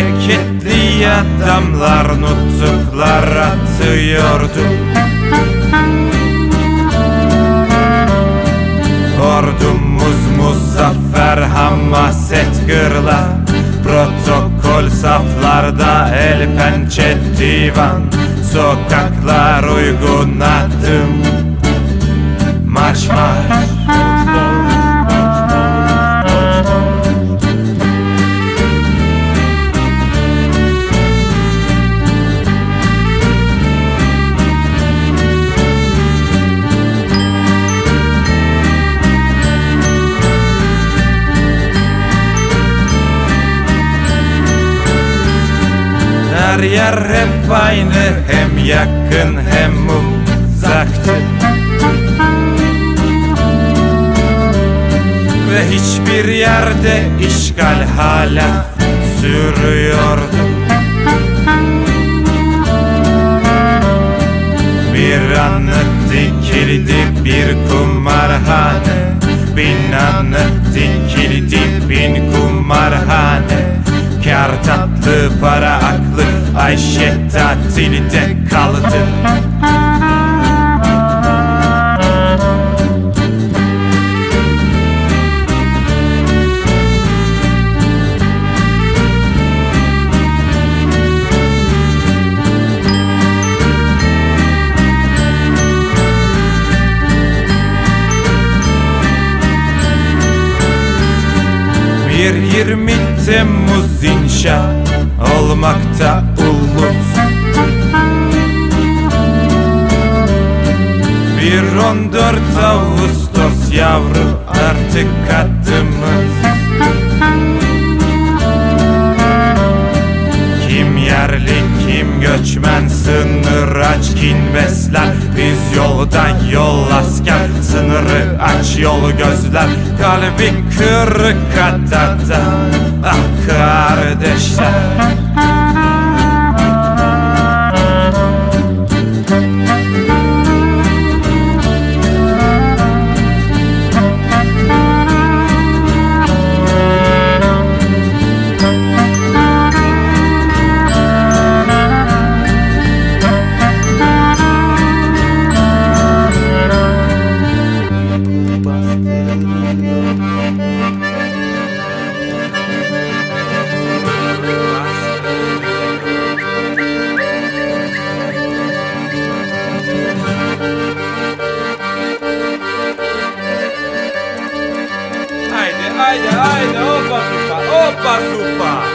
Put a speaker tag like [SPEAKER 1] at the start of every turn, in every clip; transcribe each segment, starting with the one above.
[SPEAKER 1] Ceketli adamlar nutuklar atıyordu. Ordumuz muzaffer hamaset gırla Protokol saflarda el pençe divan Sokaklar uygun adım. Marş marş yer hep aynı Hem yakın hem uzaktı. Ve hiçbir yerde işgal hala sürüyordu. Bir anlık dikildi bir kumarhane. Bin anlık dikildi bin kumarhane. Kar tatlı para aklı Ayşe tatilde kaldı. Bir 20 Temmuz inşa olmakta ulus. Bir 14 Ağustos yavru artık adımız Kim yerli kim göçmen sınır aç kin besler. Biz yolda yol asker sınırı aç yol gözler. Kalbi kırık adada ah kardeşler Ai, ai, opa, supa, opa, supa.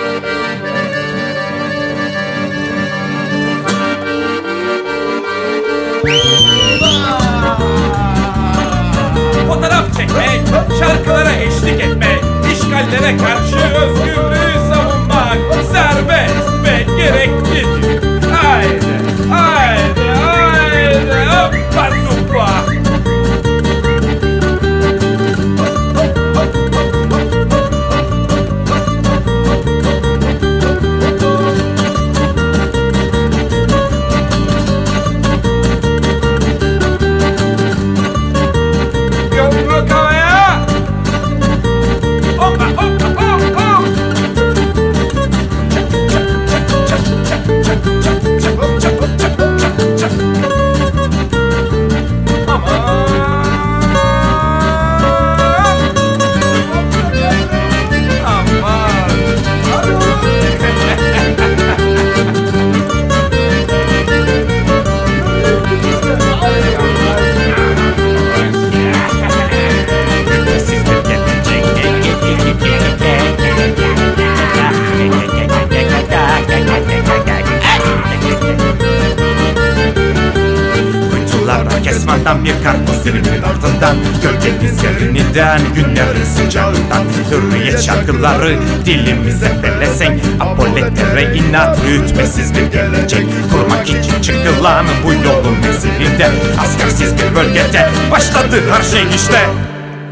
[SPEAKER 1] Kesmandan bir karpuz dilimin ardından. Gölgenin seriniden günlerin sıcağından. Hürriyet şarkıları dilimize belesek Apoletlere inat rütbesiz bir gelecek. Kurmak için çıkılan bu yolun mezilinde Askersiz bir bölgede başladı her şey işte.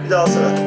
[SPEAKER 2] Bir daha sıra.